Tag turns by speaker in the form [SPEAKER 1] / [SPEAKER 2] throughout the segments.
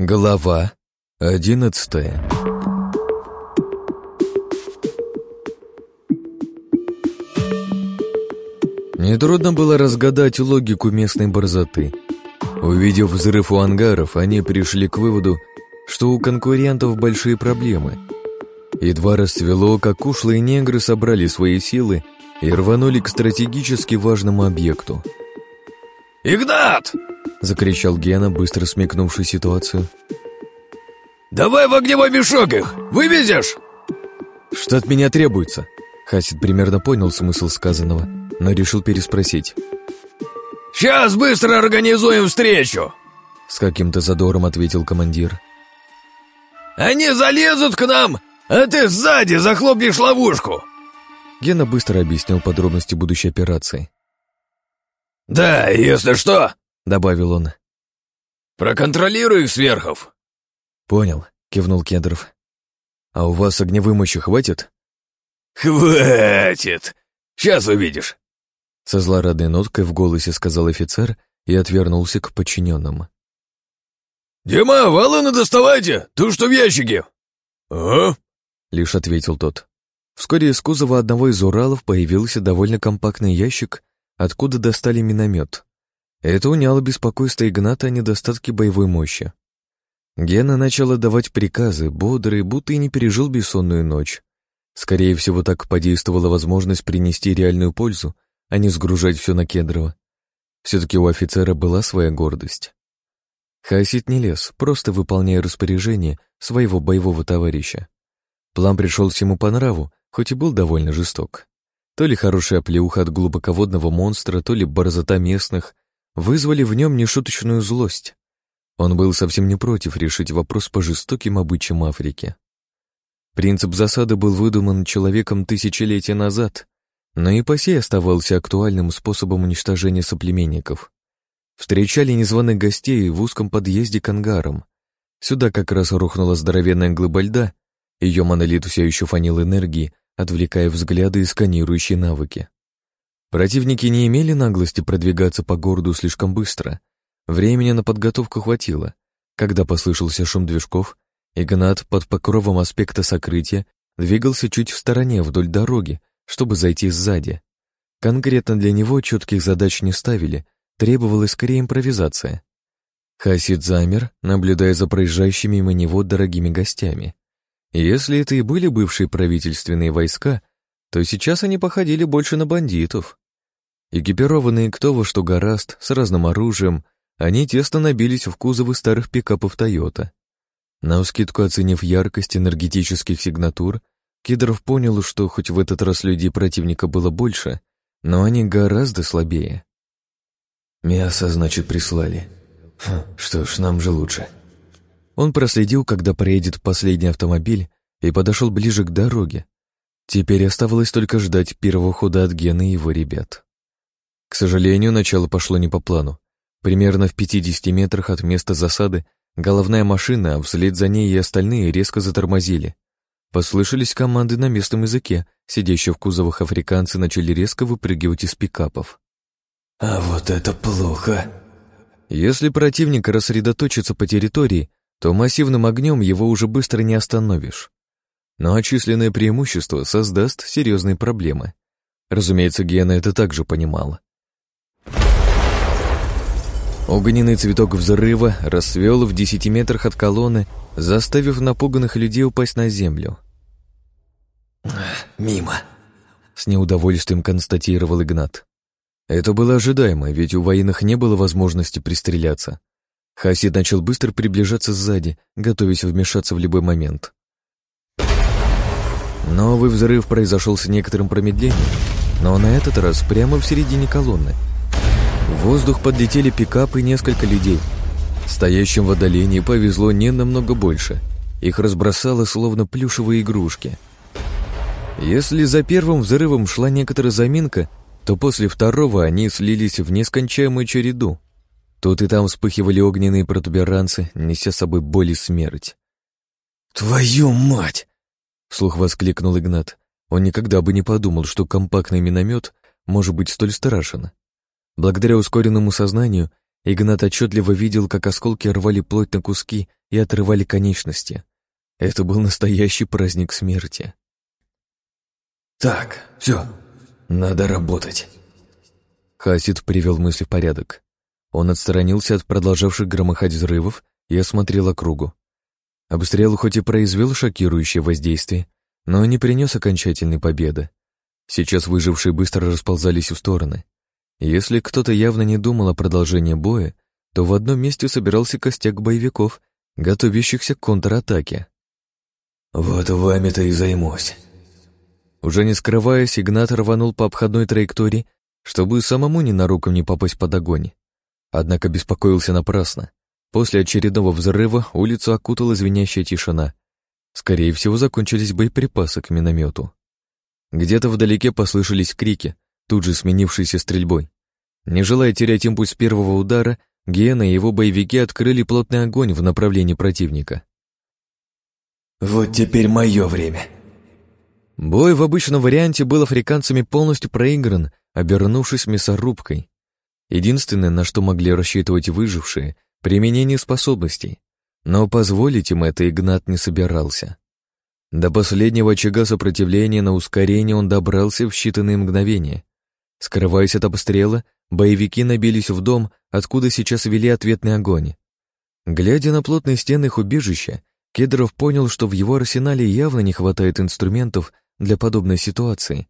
[SPEAKER 1] Глава одиннадцатая Нетрудно было разгадать логику местной борзоты. Увидев взрыв у ангаров, они пришли к выводу, что у конкурентов большие проблемы. Едва расцвело, как ушлые негры собрали свои силы и рванули к стратегически важному объекту.
[SPEAKER 2] «Игнат!»
[SPEAKER 1] — закричал Гена, быстро смекнувший ситуацию.
[SPEAKER 2] «Давай в огневой мешок их! Вывезешь!»
[SPEAKER 1] «Что от меня требуется?» Хасид примерно понял смысл сказанного, но решил переспросить.
[SPEAKER 2] «Сейчас быстро организуем встречу!»
[SPEAKER 1] С каким-то задором ответил командир.
[SPEAKER 2] «Они залезут к нам, а ты сзади захлопнешь ловушку!»
[SPEAKER 1] Гена быстро объяснил подробности будущей операции.
[SPEAKER 2] «Да, если что», —
[SPEAKER 1] добавил он.
[SPEAKER 2] «Проконтролируй их сверхов».
[SPEAKER 1] «Понял», — кивнул Кедров. «А у вас огневой мощи хватит?»
[SPEAKER 2] «Хватит! Сейчас увидишь!»
[SPEAKER 1] Со злорадной ноткой в голосе сказал офицер и отвернулся к подчиненным.
[SPEAKER 2] «Дима, валуны доставайте! Ту, что в ящике!» «А?»
[SPEAKER 1] — лишь ответил тот. Вскоре из кузова одного из Уралов появился довольно компактный ящик, откуда достали миномет. Это уняло беспокойство Игната о недостатке боевой мощи. Гена начал отдавать приказы, бодрый, будто и не пережил бессонную ночь. Скорее всего, так подействовала возможность принести реальную пользу, а не сгружать все на Кедрова. Все-таки у офицера была своя гордость. Хасид не лез, просто выполняя распоряжение своего боевого товарища. План пришел ему по нраву, хоть и был довольно жесток. То ли хорошая плеуха от глубоководного монстра, то ли борзота местных вызвали в нем нешуточную злость. Он был совсем не против решить вопрос по жестоким обычаям Африки. Принцип засады был выдуман человеком тысячелетия назад, но и по сей оставался актуальным способом уничтожения соплеменников. Встречали незваных гостей в узком подъезде к ангарам. Сюда как раз рухнула здоровенная глыба льда, ее монолит все еще фанил энергии, отвлекая взгляды и сканирующие навыки. Противники не имели наглости продвигаться по городу слишком быстро. Времени на подготовку хватило. Когда послышался шум движков, Игнат под покровом аспекта сокрытия двигался чуть в стороне вдоль дороги, чтобы зайти сзади. Конкретно для него четких задач не ставили, требовалась скорее импровизация. Хасид замер, наблюдая за проезжающими мимо него дорогими гостями. Если это и были бывшие правительственные войска, то сейчас они походили больше на бандитов. Экипированные кто во что гораст, с разным оружием, они тесно набились в кузовы старых пикапов «Тойота». На ускидку оценив яркость энергетических сигнатур, Кедров понял, что хоть в этот раз людей противника было больше, но они гораздо слабее. «Мясо, значит, прислали. Хм, что ж, нам же лучше». Он проследил, когда проедет последний автомобиль, и подошел ближе к дороге. Теперь оставалось только ждать первого хода от Гены и его ребят. К сожалению, начало пошло не по плану. Примерно в 50 метрах от места засады головная машина, а вслед за ней и остальные резко затормозили. Послышались команды на местном языке, сидящие в кузовах африканцы начали резко выпрыгивать из пикапов. «А вот это плохо!» Если противник рассредоточится по территории, то массивным огнем его уже быстро не остановишь. Но численное преимущество создаст серьезные проблемы. Разумеется, Гена это также понимала. Огненный цветок взрыва расцвел в десяти метрах от колонны, заставив напуганных людей упасть на землю. «Мимо», — с неудовольствием констатировал Игнат. Это было ожидаемо, ведь у военных не было возможности пристреляться. Хасид начал быстро приближаться сзади, готовясь вмешаться в любой момент. Новый взрыв произошел с некоторым промедлением, но на этот раз прямо в середине колонны. В воздух подлетели пикапы и несколько людей. Стоящим в отдалении повезло не намного больше. Их разбросало словно плюшевые игрушки. Если за первым взрывом шла некоторая заминка, то после второго они слились в нескончаемую череду. Тут и там вспыхивали огненные протуберанцы, неся с собой боль и смерть. «Твою мать!» — вслух воскликнул Игнат. Он никогда бы не подумал, что компактный миномет может быть столь страшен. Благодаря ускоренному сознанию Игнат отчетливо видел, как осколки рвали плоть на куски и отрывали конечности. Это был настоящий праздник смерти.
[SPEAKER 2] «Так, все, надо работать».
[SPEAKER 1] Хасид привел мысли в порядок. Он отстранился от продолжавших громыхать взрывов и осмотрел округу. Обстрел хоть и произвел шокирующее воздействие, но не принес окончательной победы. Сейчас выжившие быстро расползались в стороны. Если кто-то явно не думал о продолжении боя, то в одном месте собирался костяк боевиков, готовящихся к контратаке.
[SPEAKER 2] «Вот вами-то и займусь».
[SPEAKER 1] Уже не скрываясь, Игнат рванул по обходной траектории, чтобы самому ненаруком не попасть под огонь. Однако беспокоился напрасно. После очередного взрыва улицу окутала звенящая тишина. Скорее всего, закончились боеприпасы к миномету. Где-то вдалеке послышались крики, тут же сменившиеся стрельбой. Не желая терять импульс первого удара, Гена и его боевики открыли плотный огонь в направлении противника.
[SPEAKER 2] «Вот теперь мое время!»
[SPEAKER 1] Бой в обычном варианте был африканцами полностью проигран, обернувшись мясорубкой. Единственное, на что могли рассчитывать выжившие, применение способностей. Но позволить им это Игнат не собирался. До последнего очага сопротивления на ускорение он добрался в считанные мгновения. Скрываясь от обстрела, боевики набились в дом, откуда сейчас вели ответный огонь. Глядя на плотные стены их убежища, Кедров понял, что в его арсенале явно не хватает инструментов для подобной ситуации.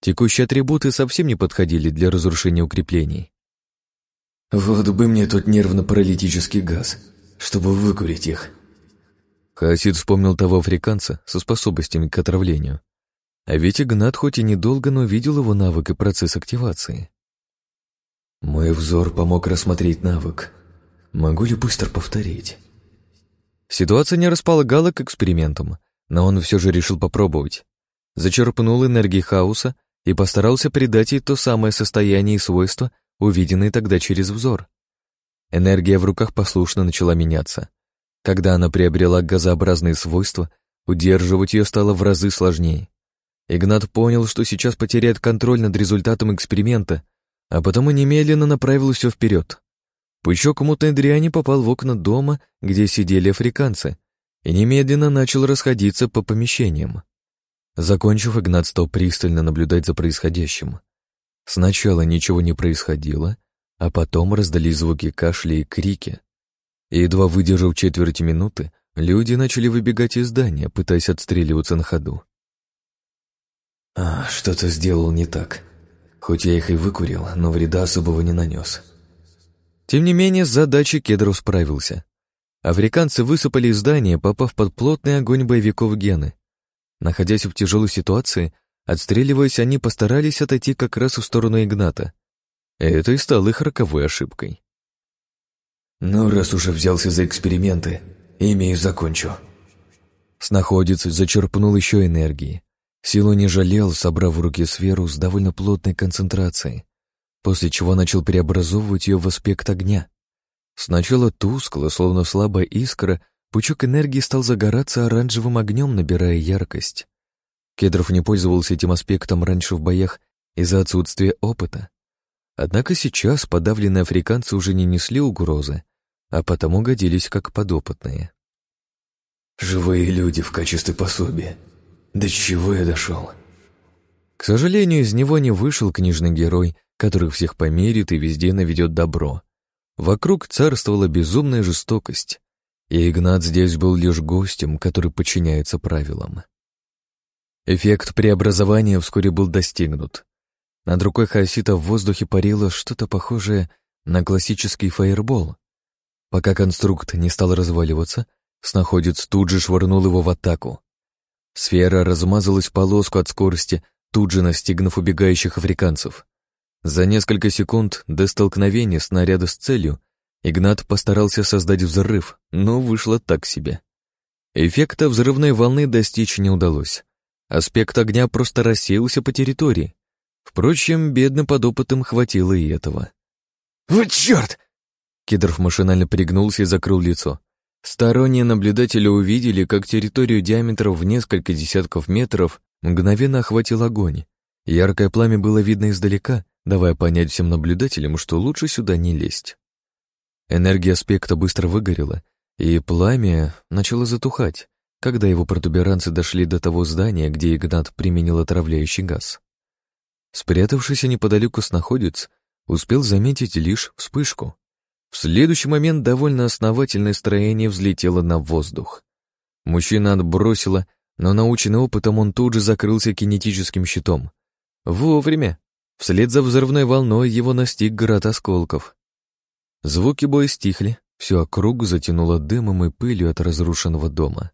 [SPEAKER 1] Текущие атрибуты совсем не подходили для разрушения укреплений.
[SPEAKER 2] «Вот бы мне тут нервно-паралитический газ, чтобы выкурить их»,
[SPEAKER 1] Хаосид вспомнил того африканца со способностями к отравлению. А ведь Игнат хоть и недолго, но видел его навык и процесс активации.
[SPEAKER 2] Мой взор помог рассмотреть навык. Могу ли быстро повторить?
[SPEAKER 1] Ситуация не располагала к экспериментам, но он все же решил попробовать. Зачерпнул энергии хаоса и постарался придать ей то самое состояние и свойства, увиденные тогда через взор. Энергия в руках послушно начала меняться. Когда она приобрела газообразные свойства, удерживать ее стало в разы сложнее. Игнат понял, что сейчас потеряет контроль над результатом эксперимента, а потому немедленно направил все вперед. Пучок мутной дряни попал в окна дома, где сидели африканцы, и немедленно начал расходиться по помещениям. Закончив, Игнат стал пристально наблюдать за происходящим. Сначала ничего не происходило, а потом раздались звуки кашля и крики. И едва выдержав четверти минуты, люди начали выбегать из здания, пытаясь отстреливаться на ходу.
[SPEAKER 2] «А, что-то сделал не так. Хоть я их и выкурил, но вреда особого не нанес».
[SPEAKER 1] Тем не менее, с задачей Кедров справился. Африканцы высыпали из здания, попав под плотный огонь боевиков Гены. Находясь в тяжелой ситуации, отстреливаясь, они постарались отойти как раз в сторону Игната. Это и стало их роковой ошибкой.
[SPEAKER 2] «Ну, раз уже взялся за эксперименты, ими и закончу».
[SPEAKER 1] Снаходец зачерпнул еще энергии. Силу не жалел, собрав в руки сферу с довольно плотной концентрацией, после чего начал преобразовывать ее в аспект огня. Сначала тускло, словно слабая искра, пучок энергии стал загораться оранжевым огнем, набирая яркость. Кедров не пользовался этим аспектом раньше в боях из-за отсутствия опыта. Однако сейчас подавленные африканцы уже не несли угрозы, а потому годились как подопытные.
[SPEAKER 2] «Живые люди в качестве пособия. До чего я дошел?»
[SPEAKER 1] К сожалению, из него не вышел книжный герой, который всех помирит и везде наведет добро. Вокруг царствовала безумная жестокость, и Игнат здесь был лишь гостем, который подчиняется правилам. Эффект преобразования вскоре был достигнут. Над рукой Хаосита в воздухе парило что-то похожее на классический фаербол. Пока конструкт не стал разваливаться, снаходец тут же швырнул его в атаку. Сфера размазалась в полоску от скорости, тут же настигнув убегающих африканцев. За несколько секунд до столкновения снаряда с целью Игнат постарался создать взрыв, но вышло так себе. Эффекта взрывной волны достичь не удалось. Аспект огня просто рассеялся по территории, Впрочем, бедным подопытым хватило и этого.
[SPEAKER 2] «Вот черт!»
[SPEAKER 1] Кедров машинально пригнулся и закрыл лицо. Сторонние наблюдатели увидели, как территорию диаметром в несколько десятков метров мгновенно охватил огонь. Яркое пламя было видно издалека, давая понять всем наблюдателям, что лучше сюда не лезть. Энергия аспекта быстро выгорела, и пламя начало затухать, когда его протуберанцы дошли до того здания, где Игнат применил отравляющий газ. Спрятавшийся неподалеку снаходец успел заметить лишь вспышку. В следующий момент довольно основательное строение взлетело на воздух. Мужчина отбросило, но наученный опытом он тут же закрылся кинетическим щитом. Вовремя. Вслед за взрывной волной его настиг град осколков. Звуки боя стихли, всю округу затянуло дымом и пылью от разрушенного дома.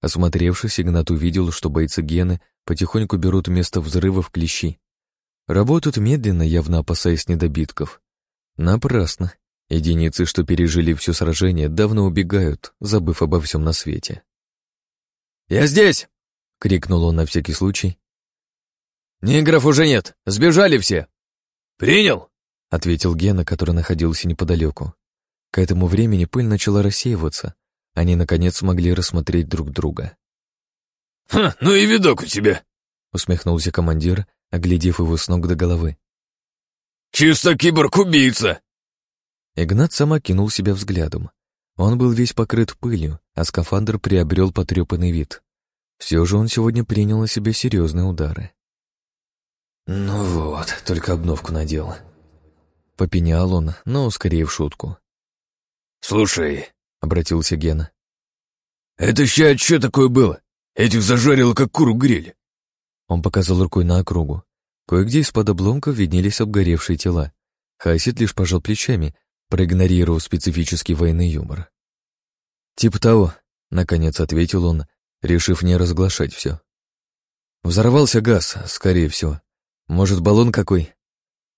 [SPEAKER 1] Осмотревшись, Игнат увидел, что бойцы Гены потихоньку берут место взрыва в клещи. Работают медленно, явно опасаясь недобитков. Напрасно. Единицы, что пережили все сражение, давно убегают, забыв обо всем на свете.
[SPEAKER 2] «Я здесь!»
[SPEAKER 1] — крикнул он на всякий случай.
[SPEAKER 2] «Негров уже нет! Сбежали все!» «Принял!»
[SPEAKER 1] — ответил Гена, который находился неподалеку. К этому времени пыль начала рассеиваться. Они, наконец, смогли рассмотреть друг друга.
[SPEAKER 2] «Ха, ну и видок у тебя!»
[SPEAKER 1] — усмехнулся командир, оглядев его с ног до головы.
[SPEAKER 2] «Чисто киборг-убийца!»
[SPEAKER 1] Игнат сама кинул себя взглядом. Он был весь покрыт пылью, а скафандр приобрел потрепанный вид. Все же он сегодня принял на себя серьезные удары.
[SPEAKER 2] «Ну вот, только обновку надел», —
[SPEAKER 1] попенял он, но скорее в шутку.
[SPEAKER 2] «Слушай», —
[SPEAKER 1] обратился Гена.
[SPEAKER 2] «Это ща что такое было? Этих зажарило, как куру гриль».
[SPEAKER 1] Он показал рукой на округу. Кое-где из-под обломков виднелись обгоревшие тела. Хасид лишь пожал плечами, проигнорировав специфический военный юмор. «Типа того», — наконец ответил он, решив не разглашать все. «Взорвался газ, скорее всего. Может, баллон какой?»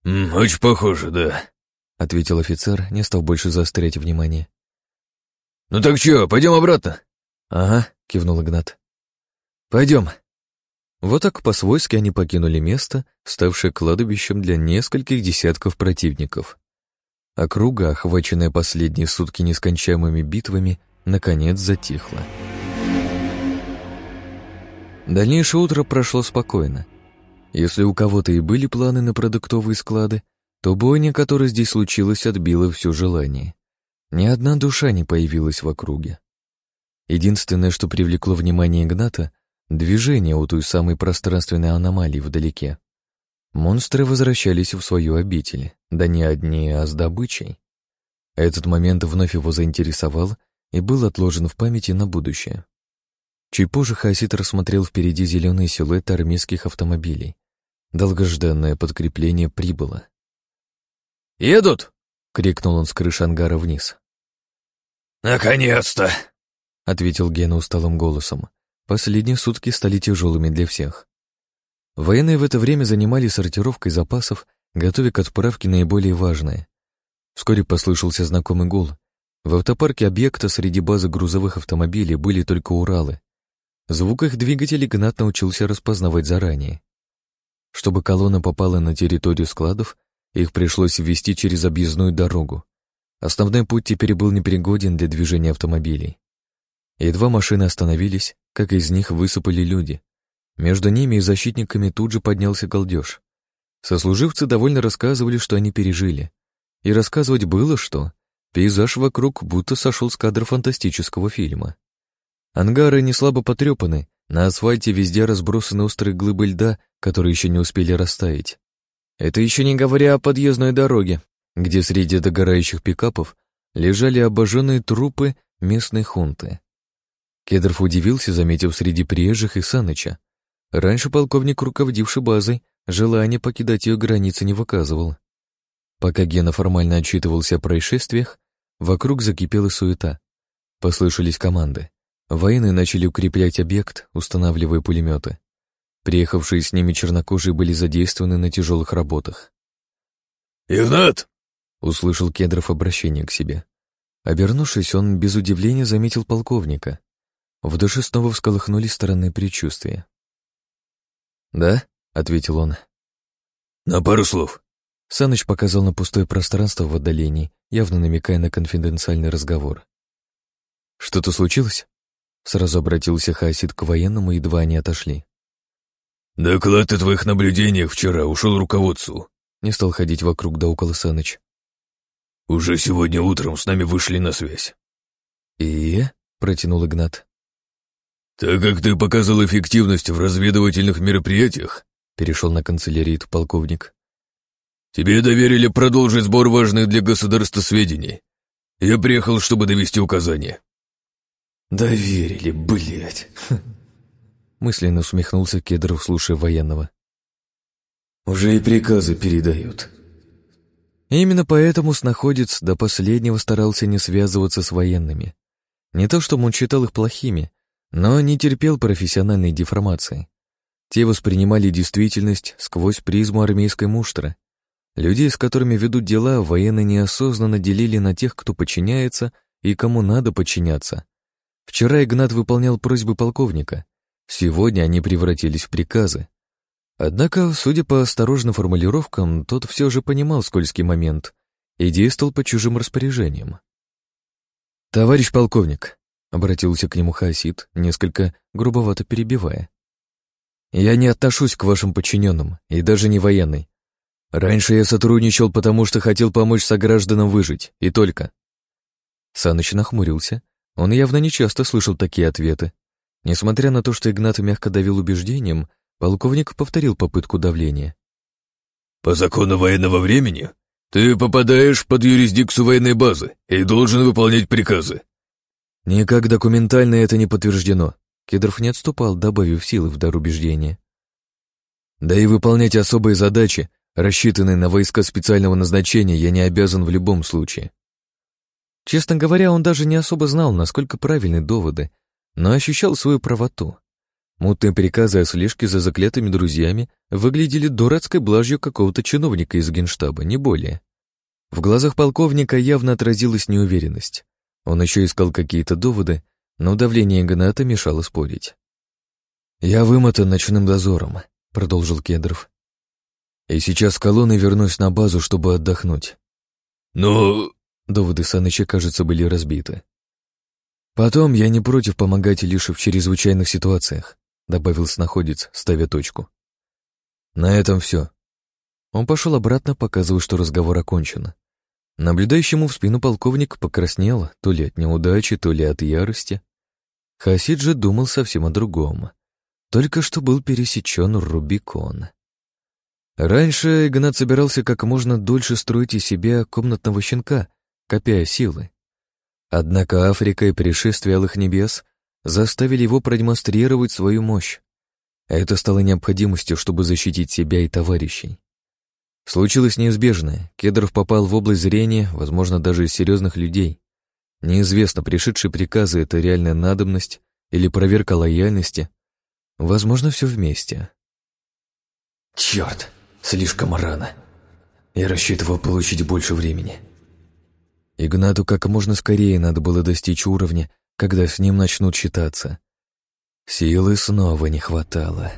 [SPEAKER 2] «Очень похоже, да», —
[SPEAKER 1] ответил офицер, не став больше заострять внимание.
[SPEAKER 2] «Ну так что, пойдем обратно?»
[SPEAKER 1] «Ага», — кивнул Игнат. «Пойдем». Вот так по-свойски они покинули место, ставшее кладбищем для нескольких десятков противников. Округа, охваченная последние сутки нескончаемыми битвами, наконец затихла. Дальнейшее утро прошло спокойно. Если у кого-то и были планы на продуктовые склады, то бойня, которая здесь случилась, отбила все желание. Ни одна душа не появилась в округе. Единственное, что привлекло внимание Игната — движение у той самой пространственной аномалии вдалеке. Монстры возвращались в свою обитель, да не одни, а с добычей. Этот момент вновь его заинтересовал и был отложен в памяти на будущее. Чуть позже Хасид рассмотрел впереди зеленый силуэт армейских автомобилей. Долгожданное подкрепление прибыло.
[SPEAKER 2] «Едут!»
[SPEAKER 1] — крикнул он с крыши ангара вниз.
[SPEAKER 2] «Наконец-то!»
[SPEAKER 1] — ответил Гена усталым голосом. Последние сутки стали тяжелыми для всех. Военные в это время занимались сортировкой запасов, готовя к отправке наиболее важное. Вскоре послышался знакомый гул. В автопарке объекта среди базы грузовых автомобилей были только Уралы. Звук их двигателей Гнат научился распознавать заранее. Чтобы колонна попала на территорию складов, их пришлось ввести через объездную дорогу. Основной путь теперь был непригоден для движения автомобилей. Едва машины остановились, как из них высыпали люди. Между ними и защитниками тут же поднялся галдеж. Сослуживцы довольно рассказывали, что они пережили. И рассказывать было что. Пейзаж вокруг будто сошел с кадра фантастического фильма. Ангары не слабо потрепаны, на асфальте везде разбросаны острые глыбы льда, которые еще не успели растаять. Это еще не говоря о подъездной дороге, где среди догорающих пикапов лежали обожженные трупы местной хунты. Кедров удивился, заметив среди приезжих и Саныча. Раньше полковник, руководивший базой, желания покидать ее границы не выказывал. Пока Гена формально отчитывался о происшествиях, вокруг закипела суета. Послышались команды. Военные начали укреплять объект, устанавливая пулеметы. Приехавшие с ними чернокожие были задействованы на тяжелых работах.
[SPEAKER 2] «Игнат!»
[SPEAKER 1] — услышал Кедров обращение к себе. Обернувшись, он без удивления заметил полковника. В душе снова всколыхнулись странные предчувствия. «Да?» — ответил он.
[SPEAKER 2] «На пару слов».
[SPEAKER 1] Саныч показал на пустое пространство в отдалении, явно намекая на конфиденциальный разговор. «Что-то случилось?» Сразу обратился Хасид к военному, едва они отошли.
[SPEAKER 2] «Доклад о твоих наблюдениях вчера ушел руководству», —
[SPEAKER 1] не стал ходить вокруг да около Саныч.
[SPEAKER 2] Уже сегодня утром с нами вышли на связь.
[SPEAKER 1] И? протянул Игнат.
[SPEAKER 2] Так как ты показал эффективность в разведывательных мероприятиях,
[SPEAKER 1] перешел на канцелярит полковник.
[SPEAKER 2] Тебе доверили продолжить сбор важных для государства сведений. Я приехал, чтобы довести указания.
[SPEAKER 3] Доверили, блядь.
[SPEAKER 1] Мысленно усмехнулся Кедров, слушая военного.
[SPEAKER 3] Уже и приказы передают.
[SPEAKER 1] именно поэтому снаходец до последнего старался не связываться с военными. Не то, чтобы он считал их плохими, но не терпел профессиональной деформации. Те воспринимали действительность сквозь призму армейской муштры. Людей, с которыми ведут дела, военные неосознанно делили на тех, кто подчиняется и кому надо подчиняться. Вчера Игнат выполнял просьбы полковника. Сегодня они превратились в приказы. Однако, судя по осторожным формулировкам, тот все же понимал скользкий момент и действовал по чужим распоряжениям. «Товарищ полковник», — обратился к нему Хасид, несколько грубовато перебивая, «я не отношусь к вашим подчиненным, и даже не военный. Раньше я сотрудничал, потому что хотел помочь согражданам выжить, и только». Саныч нахмурился. Он явно не часто слышал такие ответы. Несмотря на то, что Игнат мягко давил убеждением, Полковник повторил попытку давления.
[SPEAKER 2] «По закону военного времени ты попадаешь под юрисдикцию военной базы и должен выполнять приказы».
[SPEAKER 1] «Никак документально это не подтверждено», Кедров не отступал, добавив силы в дар убеждения. «Да и выполнять особые задачи, рассчитанные на войска специального назначения, я не обязан в любом случае». Честно говоря, он даже не особо знал, насколько правильны доводы, но ощущал свою правоту. Мутные приказы о слежке за заклятыми друзьями выглядели дурацкой блажью какого-то чиновника из генштаба, не более. В глазах полковника явно отразилась неуверенность. Он еще искал какие-то доводы, но давление Игната мешало спорить. «Я вымотан ночным дозором», — продолжил Кедров. «И сейчас с колонной вернусь на базу, чтобы отдохнуть».
[SPEAKER 2] «Но...»
[SPEAKER 1] Доводы Саныча, кажется, были разбиты. «Потом я не против помогать лишь в чрезвычайных ситуациях. — добавил снаходец, ставя точку. «На этом все». Он пошел обратно, показывая, что разговор окончен. Наблюдающему в спину полковник покраснел, то ли от неудачи, то ли от ярости. Хасид же думал совсем о другом. Только что был пересечен Рубикон. Раньше Игнат собирался как можно дольше строить из себя комнатного щенка, копя силы. Однако Африка и пришествие Алых Небес заставили его продемонстрировать свою мощь. Это стало необходимостью, чтобы защитить себя и товарищей. Случилось неизбежное. Кедров попал в область зрения, возможно, даже из серьезных людей. Неизвестно, пришедшие приказы — это реальная надобность или проверка лояльности. Возможно, все вместе.
[SPEAKER 3] Черт, слишком рано. Я рассчитывал получить больше времени.
[SPEAKER 1] Игнату как можно скорее надо было достичь уровня, когда с ним начнут считаться. Силы снова не хватало.